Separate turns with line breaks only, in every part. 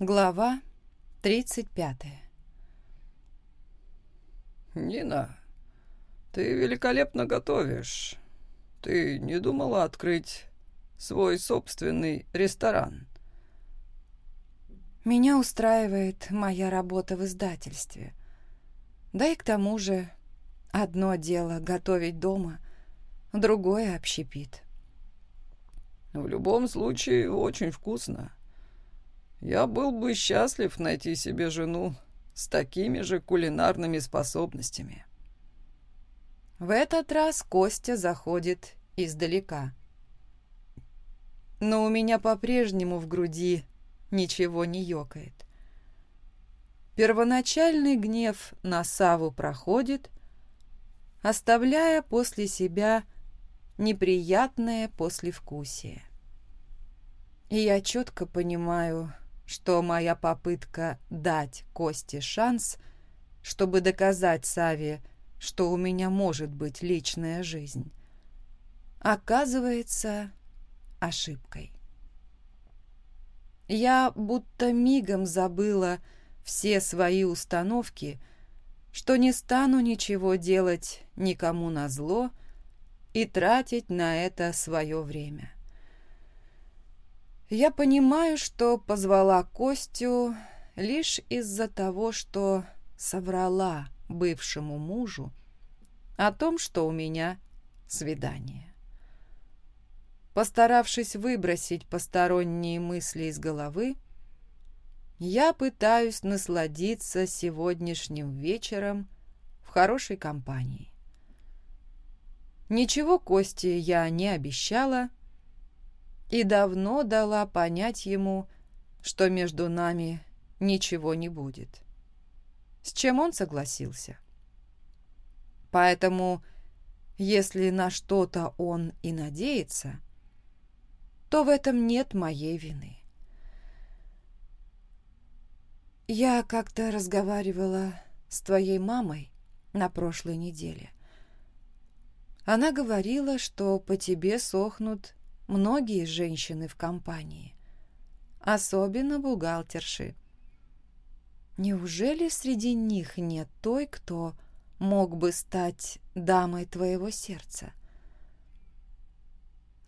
Глава 35
«Нина, ты великолепно готовишь. Ты не думала открыть свой собственный ресторан?»
Меня устраивает моя работа в издательстве. Да и к тому же одно дело готовить дома, другое общепит.
В любом случае, очень вкусно. Я был бы счастлив найти себе жену с такими же кулинарными способностями.
В этот раз Костя заходит издалека. Но у меня по-прежнему в груди ничего не ёкает. Первоначальный гнев на Саву проходит, оставляя после себя неприятное послевкусие. И я четко понимаю, что моя попытка дать Косте шанс, чтобы доказать Саве, что у меня может быть личная жизнь, оказывается ошибкой. Я будто мигом забыла все свои установки, что не стану ничего делать никому на зло и тратить на это свое время. Я понимаю, что позвала Костю лишь из-за того, что соврала бывшему мужу о том, что у меня свидание. Постаравшись выбросить посторонние мысли из головы, я пытаюсь насладиться сегодняшним вечером в хорошей компании. Ничего Косте я не обещала, и давно дала понять ему, что между нами ничего не будет. С чем он согласился. Поэтому, если на что-то он и надеется, то в этом нет моей вины. Я как-то разговаривала с твоей мамой на прошлой неделе. Она говорила, что по тебе сохнут многие женщины в компании, особенно бухгалтерши. Неужели среди них нет той, кто мог бы стать дамой твоего сердца?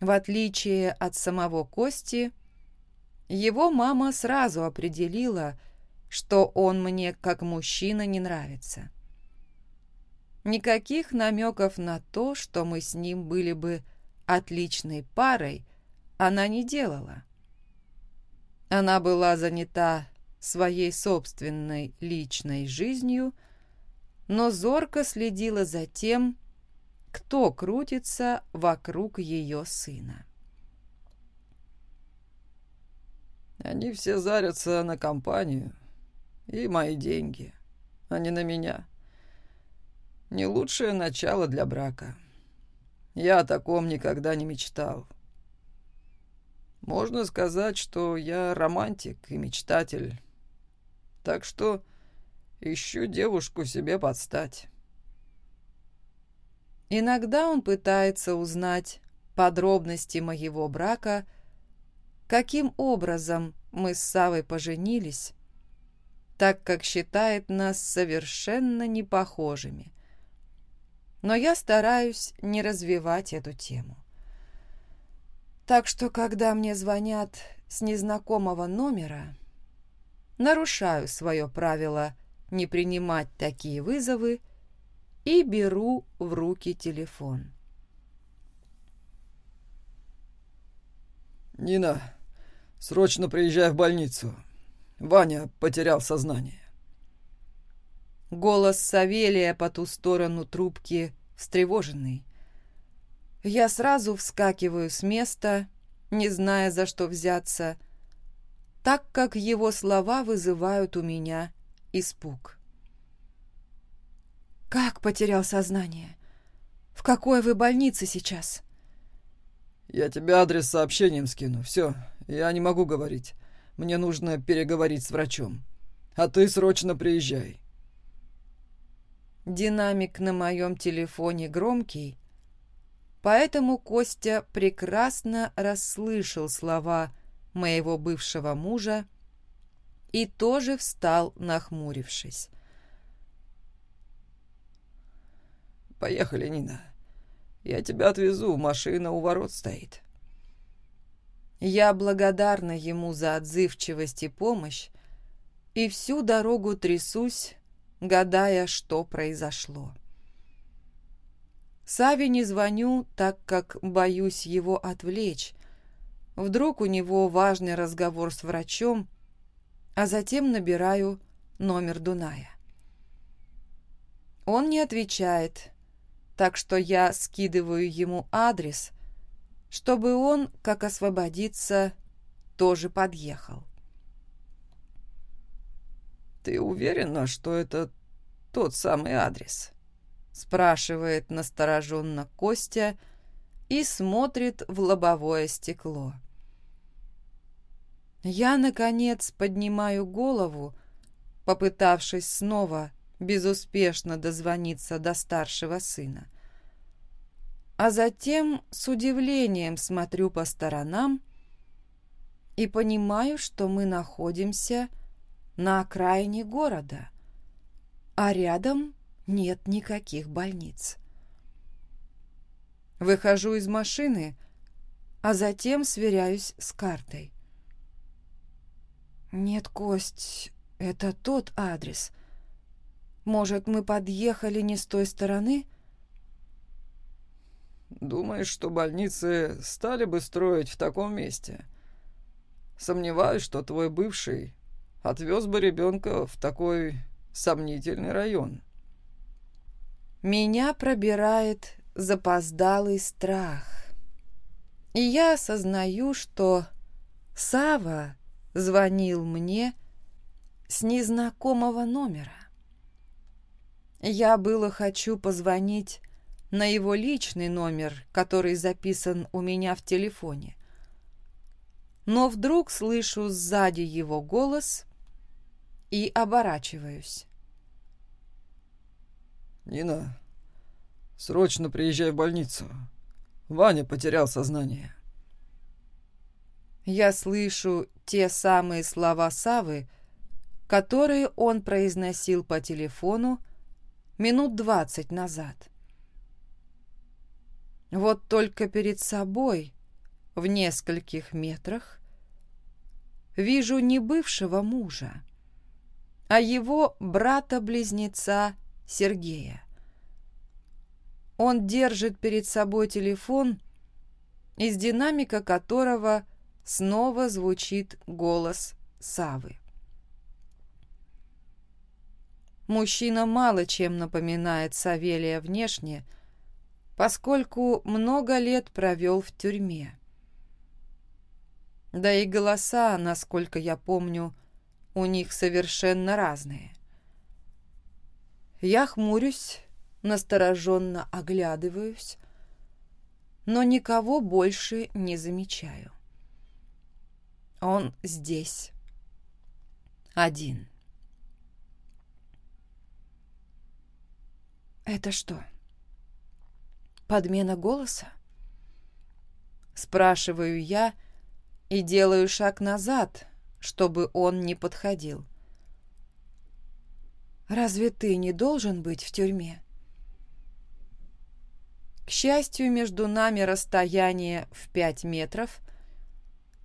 В отличие от самого Кости, его мама сразу определила, что он мне как мужчина не нравится. Никаких намеков на то, что мы с ним были бы отличной парой она не делала. Она была занята своей собственной личной жизнью, но зорко следила за тем, кто крутится вокруг ее сына.
Они все зарятся на компанию и мои деньги, а не на меня. Не лучшее начало для брака. Я о таком никогда не мечтал. Можно сказать, что я романтик и мечтатель. Так что ищу девушку себе подстать.
Иногда он пытается узнать подробности моего брака, каким образом мы с Савой поженились, так как считает нас совершенно непохожими но я стараюсь не развивать эту тему. Так что, когда мне звонят с незнакомого номера, нарушаю свое правило не принимать такие вызовы и беру в руки телефон.
«Нина, срочно приезжай в больницу. Ваня потерял сознание».
Голос Савелия по ту сторону трубки встревоженный. Я сразу вскакиваю с места, не зная, за что взяться, так как его слова вызывают у меня испуг. «Как потерял сознание? В какой вы больнице сейчас?»
«Я тебе адрес сообщением скину. Все, я не могу говорить. Мне нужно переговорить с врачом. А ты срочно приезжай».
Динамик на моем телефоне громкий, поэтому Костя прекрасно расслышал слова моего бывшего мужа и тоже встал, нахмурившись.
«Поехали, Нина. Я тебя отвезу, машина у ворот стоит».
Я благодарна ему за отзывчивость и помощь, и всю дорогу трясусь, гадая, что произошло. Саве не звоню, так как боюсь его отвлечь. Вдруг у него важный разговор с врачом, а затем набираю номер Дуная. Он не отвечает, так что я скидываю ему адрес, чтобы он, как освободиться, тоже подъехал.
«Ты уверена, что это тот самый адрес?»
спрашивает настороженно Костя и смотрит в лобовое стекло. Я, наконец, поднимаю голову, попытавшись снова безуспешно дозвониться до старшего сына. А затем с удивлением смотрю по сторонам и понимаю, что мы находимся на окраине города, а рядом нет никаких больниц. Выхожу из машины, а затем сверяюсь с картой. Нет, Кость, это тот адрес. Может, мы подъехали не с той стороны?
Думаешь, что больницы стали бы строить в таком месте? Сомневаюсь, что твой бывший отвез бы ребенка в такой сомнительный район.
Меня пробирает запоздалый страх. И я осознаю, что Сава звонил мне с незнакомого номера. Я было хочу позвонить на его личный номер, который записан у меня в телефоне. Но вдруг слышу сзади его голос и оборачиваюсь.
«Нина, срочно приезжай в больницу. Ваня потерял сознание».
Я слышу те самые слова Савы, которые он произносил по телефону минут двадцать назад. Вот только перед собой, в нескольких метрах, вижу не бывшего мужа, а его брата-близнеца Сергея. Он держит перед собой телефон, из динамика которого снова звучит голос Савы. Мужчина мало чем напоминает Савелия внешне, поскольку много лет провел в тюрьме. Да и голоса, насколько я помню, у них совершенно разные. Я хмурюсь, настороженно оглядываюсь, но никого больше не замечаю. Он здесь. Один. Это что? Подмена голоса? Спрашиваю я и делаю шаг назад, чтобы он не подходил. Разве ты не должен быть в тюрьме? К счастью, между нами расстояние в пять метров,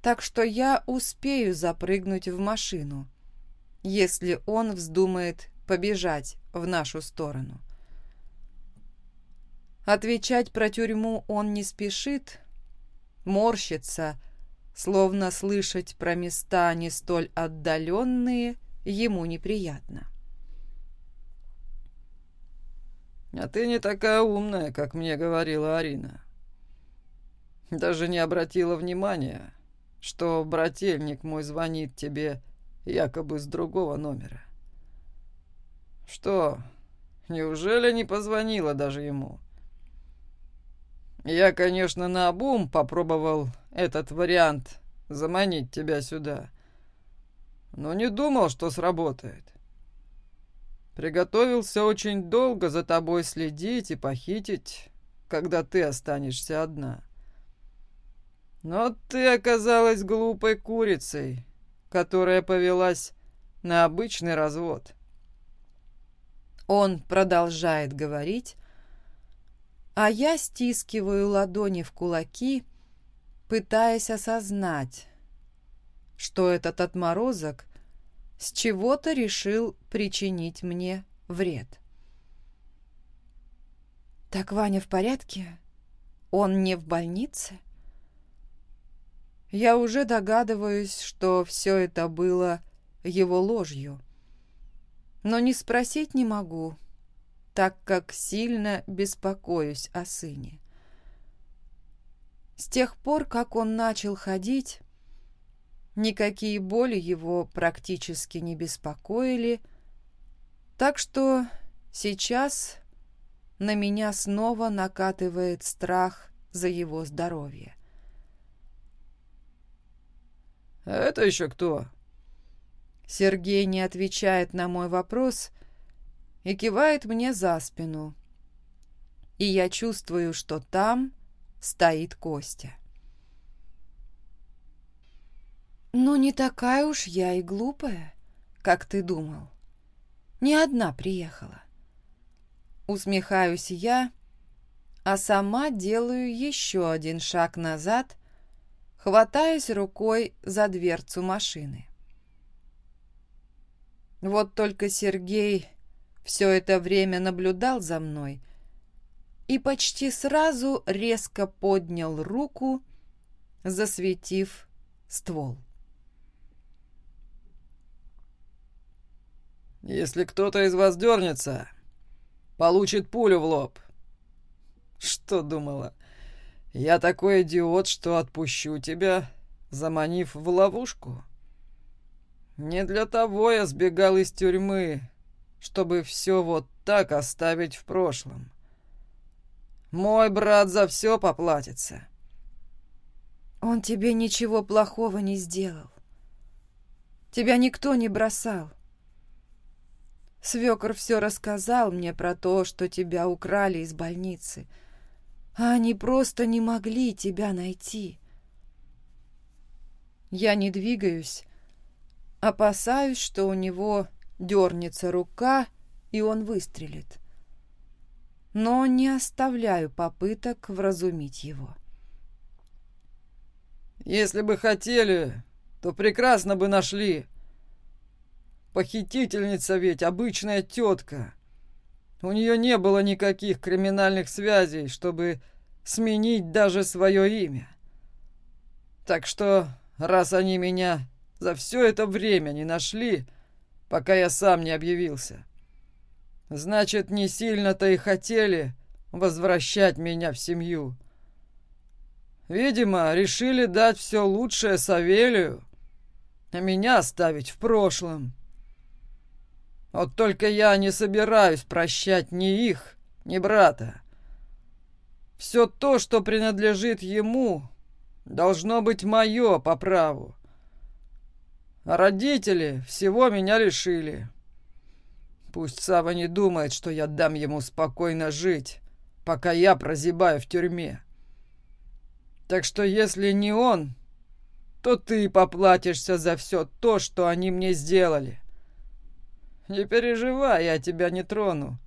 так что я успею запрыгнуть в машину, если он вздумает побежать в нашу сторону. Отвечать про тюрьму он не спешит, морщится, словно слышать про места не столь отдаленные ему неприятно.
А ты не такая умная, как мне говорила Арина. Даже не обратила внимания, что брательник мой звонит тебе якобы с другого номера. Что, неужели не позвонила даже ему? Я, конечно, на обум попробовал этот вариант заманить тебя сюда, но не думал, что сработает. Приготовился очень долго за тобой следить и похитить, когда ты останешься одна. Но ты оказалась глупой курицей, которая повелась на обычный развод.
Он продолжает говорить, а я стискиваю ладони в кулаки, пытаясь осознать, что этот отморозок с чего-то решил причинить мне вред. «Так Ваня в порядке? Он не в больнице?» Я уже догадываюсь, что все это было его ложью. Но не спросить не могу, так как сильно беспокоюсь о сыне. С тех пор, как он начал ходить, никакие боли его практически не беспокоили, так что сейчас на меня снова накатывает страх за его здоровье.
«Это еще кто?»
Сергей не отвечает на мой вопрос и кивает мне за спину. И я чувствую, что там стоит Костя. «Ну, не такая уж я и глупая, как ты думал. Не одна приехала». Усмехаюсь я, а сама делаю еще один шаг назад хватаясь рукой за дверцу машины. Вот только Сергей все это время наблюдал за мной и почти сразу резко поднял руку, засветив ствол.
«Если кто-то из вас дернется, получит пулю в лоб». «Что думала?» Я такой идиот, что отпущу тебя, заманив в ловушку. Не для того я сбегал из тюрьмы, чтобы все вот так оставить в прошлом. Мой брат за все поплатится.
Он тебе ничего плохого не сделал. Тебя никто не бросал. Свекор все рассказал мне про то, что тебя украли из больницы — а они просто не могли тебя найти. Я не двигаюсь, опасаюсь, что у него дернется рука, и он выстрелит. Но не оставляю попыток вразумить его.
«Если бы хотели, то прекрасно бы нашли. Похитительница ведь обычная тетка. У нее не было никаких криминальных связей, чтобы сменить даже свое имя. Так что, раз они меня за все это время не нашли, пока я сам не объявился, значит, не сильно-то и хотели возвращать меня в семью. Видимо, решили дать все лучшее Савелию, а меня оставить в прошлом. Вот только я не собираюсь прощать ни их, ни брата. Все то, что принадлежит ему, должно быть мое по праву. А родители всего меня лишили. Пусть Сава не думает, что я дам ему спокойно жить, пока я прозябаю в тюрьме. Так что если не он, то ты поплатишься за все то, что они мне сделали. Не переживай, я тебя не трону.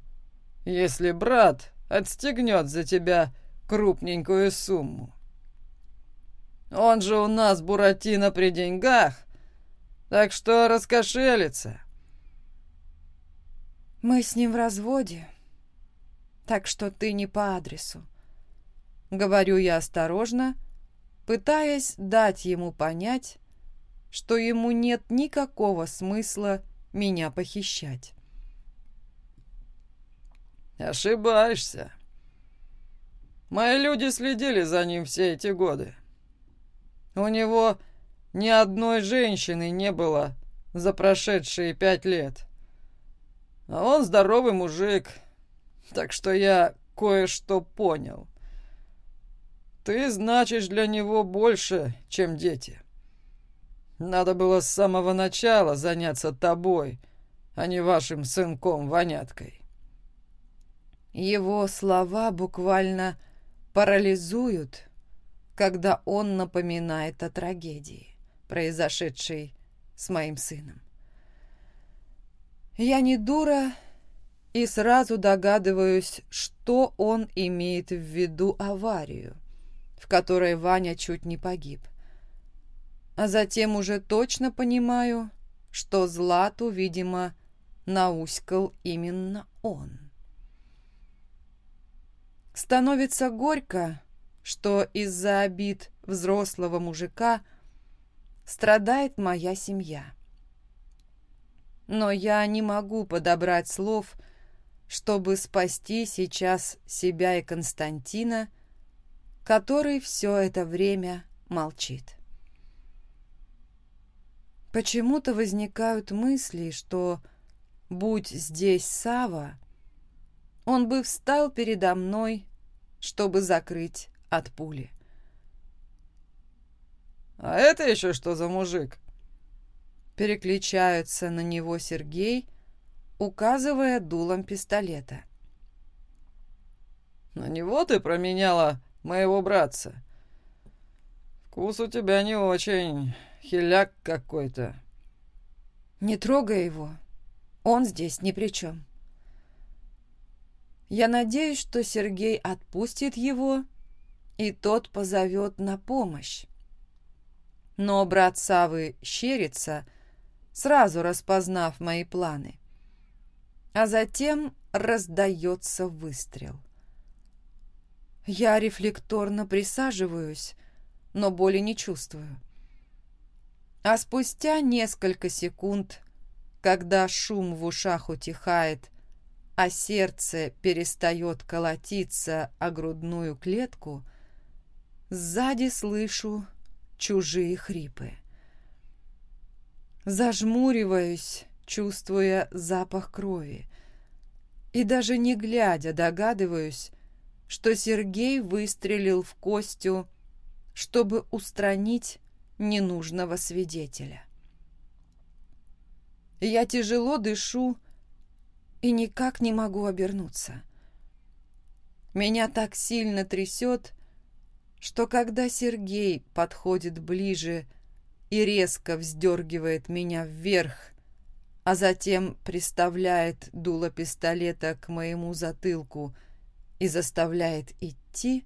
Если брат отстегнет за тебя крупненькую сумму. Он же у нас Буратино при деньгах, так что раскошелится.
Мы с ним в разводе, так что ты не по адресу. Говорю я осторожно, пытаясь дать ему понять, что ему нет никакого смысла меня похищать.
Ошибаешься. Мои люди следили за ним все эти годы. У него ни одной женщины не было за прошедшие пять лет. А он здоровый мужик, так что я кое-что понял. Ты значишь для него больше, чем дети. Надо было с самого начала заняться тобой, а не вашим сынком-воняткой.
Его слова буквально парализуют, когда он напоминает о трагедии, произошедшей с моим сыном. Я не дура и сразу догадываюсь, что он имеет в виду аварию, в которой Ваня чуть не погиб. А затем уже точно понимаю, что Злату, видимо, науськал именно он. Становится горько, что из-за обид взрослого мужика страдает моя семья. Но я не могу подобрать слов, чтобы спасти сейчас себя и Константина, который все это время молчит. Почему-то возникают мысли, что, будь здесь Сава, он бы встал передо мной, чтобы закрыть от пули.
«А это еще что за мужик?»
Переключаются на него Сергей, указывая дулом пистолета.
«На него ты променяла моего братца? Вкус у тебя не очень, хиляк какой-то».
«Не трогай его, он здесь ни при чем». Я надеюсь, что Сергей отпустит его, и тот позовет на помощь. Но брат Савы щерится, сразу распознав мои планы. А затем раздается выстрел. Я рефлекторно присаживаюсь, но боли не чувствую. А спустя несколько секунд, когда шум в ушах утихает, а сердце перестает колотиться о грудную клетку, сзади слышу чужие хрипы. Зажмуриваюсь, чувствуя запах крови, и даже не глядя догадываюсь, что Сергей выстрелил в Костю, чтобы устранить ненужного свидетеля. Я тяжело дышу и никак не могу обернуться. Меня так сильно трясет, что когда Сергей подходит ближе и резко вздергивает меня вверх, а затем приставляет дуло пистолета к моему затылку и заставляет идти,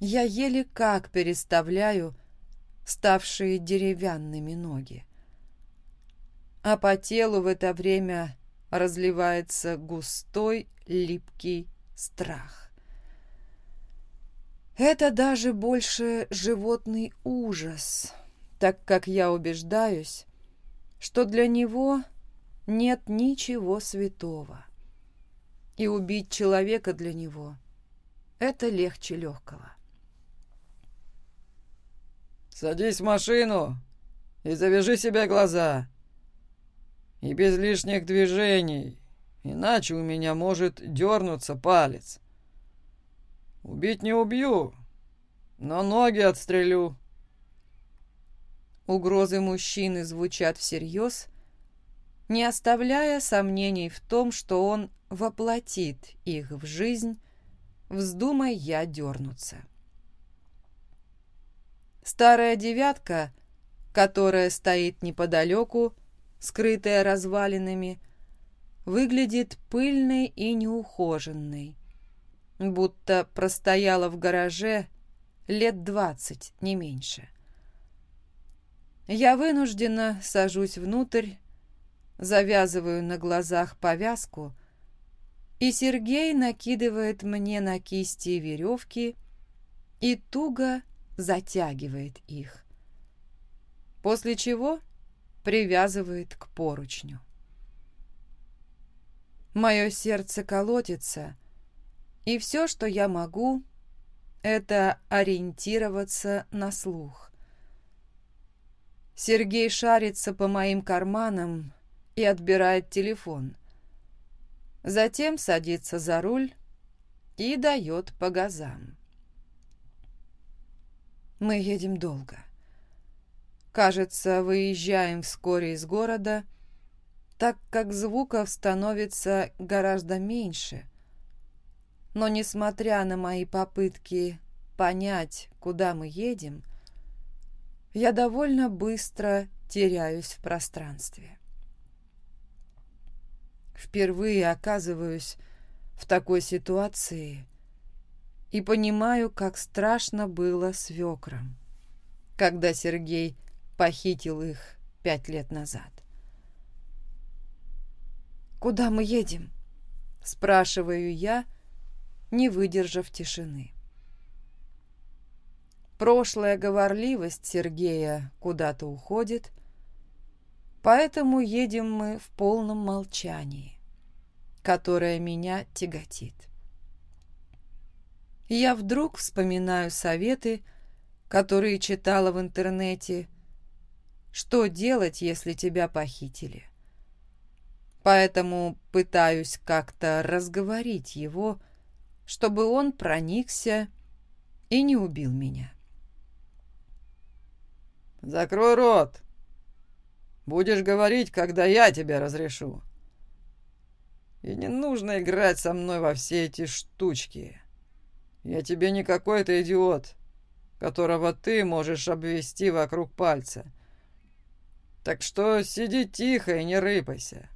я еле как переставляю ставшие деревянными ноги. А по телу в это время разливается густой липкий страх. Это даже больше животный ужас, так как я убеждаюсь, что для него нет ничего святого. И убить человека для него — это легче легкого.
«Садись в машину и завяжи себе глаза. И без лишних движений, иначе у меня может дернуться палец». Убить не убью, но ноги отстрелю.
Угрозы мужчины звучат всерьез, не оставляя сомнений в том, что он воплотит их в жизнь, вздумай я дернуться. Старая девятка, которая стоит неподалеку, скрытая развалинами, выглядит пыльной и неухоженной будто простояла в гараже лет двадцать, не меньше. Я вынуждена сажусь внутрь, завязываю на глазах повязку, и Сергей накидывает мне на кисти веревки и туго затягивает их, после чего привязывает к поручню. Мое сердце колотится, и все, что я могу, это ориентироваться на слух. Сергей шарится по моим карманам и отбирает телефон. Затем садится за руль и дает по газам. Мы едем долго. Кажется, выезжаем вскоре из города, так как звуков становится гораздо меньше, но, несмотря на мои попытки понять, куда мы едем, я довольно быстро теряюсь в пространстве. Впервые оказываюсь в такой ситуации и понимаю, как страшно было свекрам, когда Сергей похитил их пять лет назад. «Куда мы едем?» – спрашиваю я, не выдержав тишины. Прошлая говорливость Сергея куда-то уходит, поэтому едем мы в полном молчании, которое меня тяготит. Я вдруг вспоминаю советы, которые читала в интернете, что делать, если тебя похитили. Поэтому пытаюсь как-то разговорить его, чтобы он проникся и не убил меня.
«Закрой рот! Будешь говорить, когда я тебя разрешу. И не нужно играть со мной во все эти штучки. Я тебе не какой-то идиот, которого ты можешь обвести вокруг пальца. Так что сиди тихо и не рыпайся».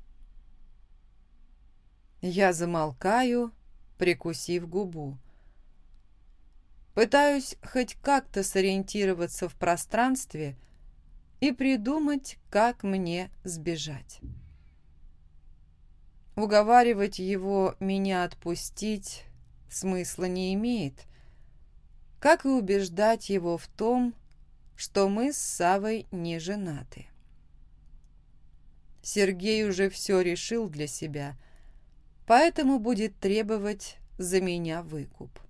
Я замолкаю, прикусив губу. Пытаюсь хоть как-то сориентироваться в пространстве и придумать, как мне сбежать. Уговаривать его меня отпустить смысла не имеет, как и убеждать его в том, что мы с Савой не женаты. Сергей уже все решил для себя, поэтому будет требовать за меня выкуп.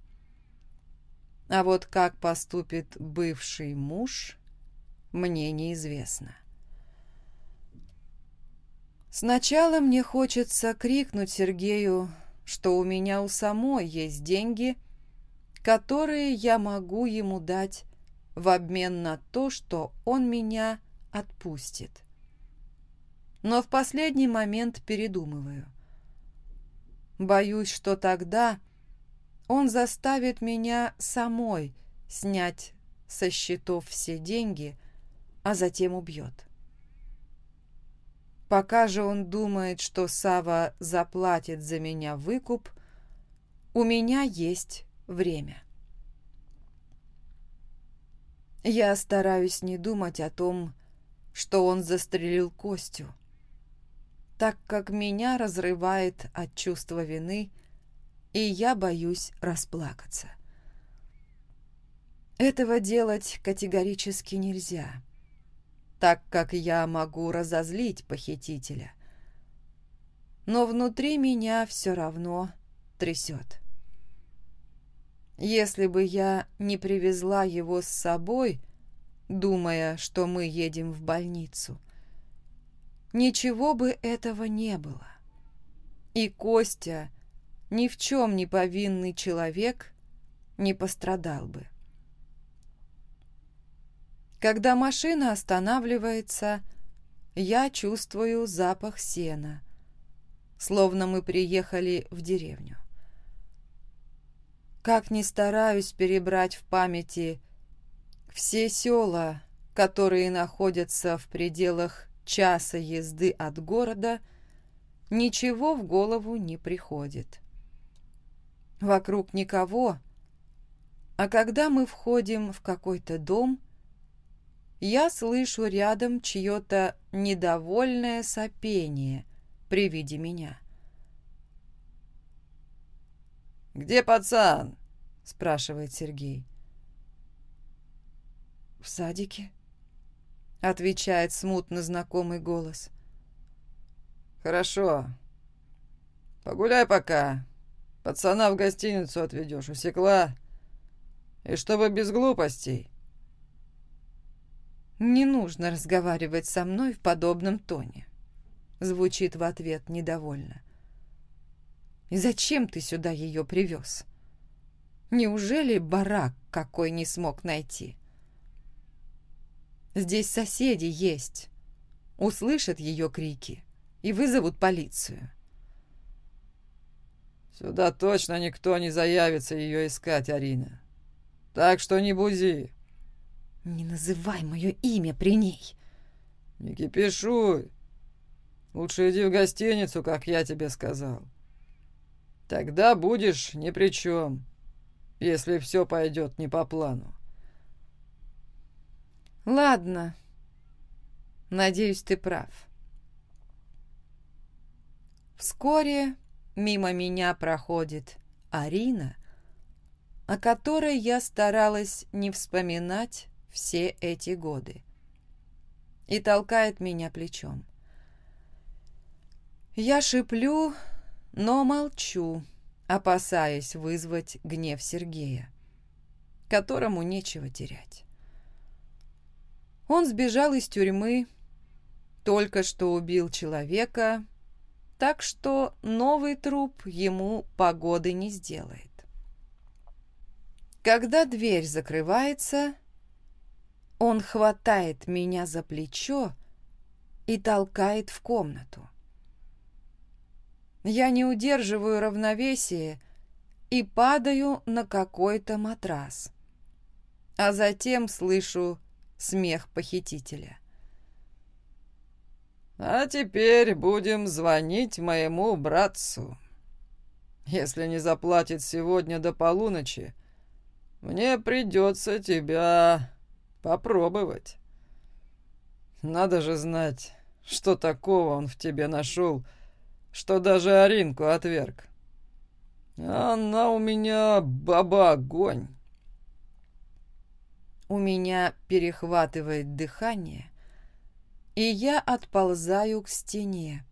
А вот как поступит бывший муж, мне неизвестно. Сначала мне хочется крикнуть Сергею, что у меня у самой есть деньги, которые я могу ему дать в обмен на то, что он меня отпустит. Но в последний момент передумываю. Боюсь, что тогда он заставит меня самой снять со счетов все деньги, а затем убьет. Пока же он думает, что Сава заплатит за меня выкуп, у меня есть время. Я стараюсь не думать о том, что он застрелил Костю, так как меня разрывает от чувства вины – и я боюсь расплакаться. Этого делать категорически нельзя, так как я могу разозлить похитителя. Но внутри меня все равно трясет. Если бы я не привезла его с собой, думая, что мы едем в больницу, ничего бы этого не было. И Костя ни в чем не повинный человек не пострадал бы. Когда машина останавливается, я чувствую запах сена, словно мы приехали в деревню. Как ни стараюсь перебрать в памяти все села, которые находятся в пределах часа езды от города, ничего в голову не приходит. Вокруг никого. А когда мы входим в какой-то дом, я слышу рядом чье-то недовольное сопение при виде меня.
«Где пацан?» – спрашивает Сергей.
«В садике», – отвечает смутно знакомый голос.
«Хорошо. Погуляй пока. Пацана в гостиницу отведешь, усекла? И чтобы без глупостей.
«Не нужно разговаривать со мной в подобном тоне», — звучит в ответ недовольно. «И зачем ты сюда ее привез? Неужели барак какой не смог найти? Здесь соседи есть, услышат ее крики и вызовут полицию».
Сюда точно никто не заявится ее искать, Арина. Так что не бузи.
Не называй мое имя при ней.
Не кипишуй. Лучше иди в гостиницу, как я тебе сказал. Тогда будешь ни при чем, если все пойдет не по плану.
Ладно. Надеюсь, ты прав. Вскоре мимо меня проходит Арина, о которой я старалась не вспоминать все эти годы, и толкает меня плечом. Я шиплю, но молчу, опасаясь вызвать гнев Сергея, которому нечего терять. Он сбежал из тюрьмы, только что убил человека, так что новый труп ему погоды не сделает. Когда дверь закрывается, он хватает меня за плечо и толкает в комнату. Я не удерживаю равновесие и падаю на какой-то матрас, а затем слышу смех похитителя.
«А теперь будем звонить моему братцу. Если не заплатит сегодня до полуночи, мне придется тебя попробовать. Надо же знать, что такого он в тебе нашел, что даже Аринку отверг. Она у меня баба-огонь.
У меня перехватывает дыхание, и я отползаю к стене,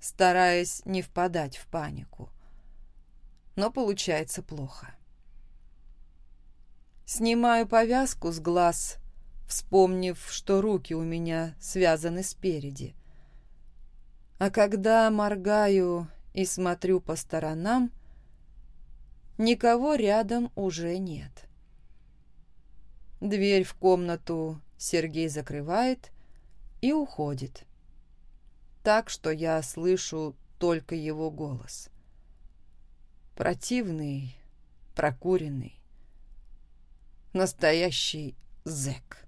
стараясь не впадать в панику. Но получается плохо. Снимаю повязку с глаз, вспомнив, что руки у меня связаны спереди. А когда моргаю и смотрю по сторонам, никого рядом уже нет. Дверь в комнату Сергей закрывает и уходит. Так что я слышу только его голос. Противный, прокуренный. Настоящий зэк.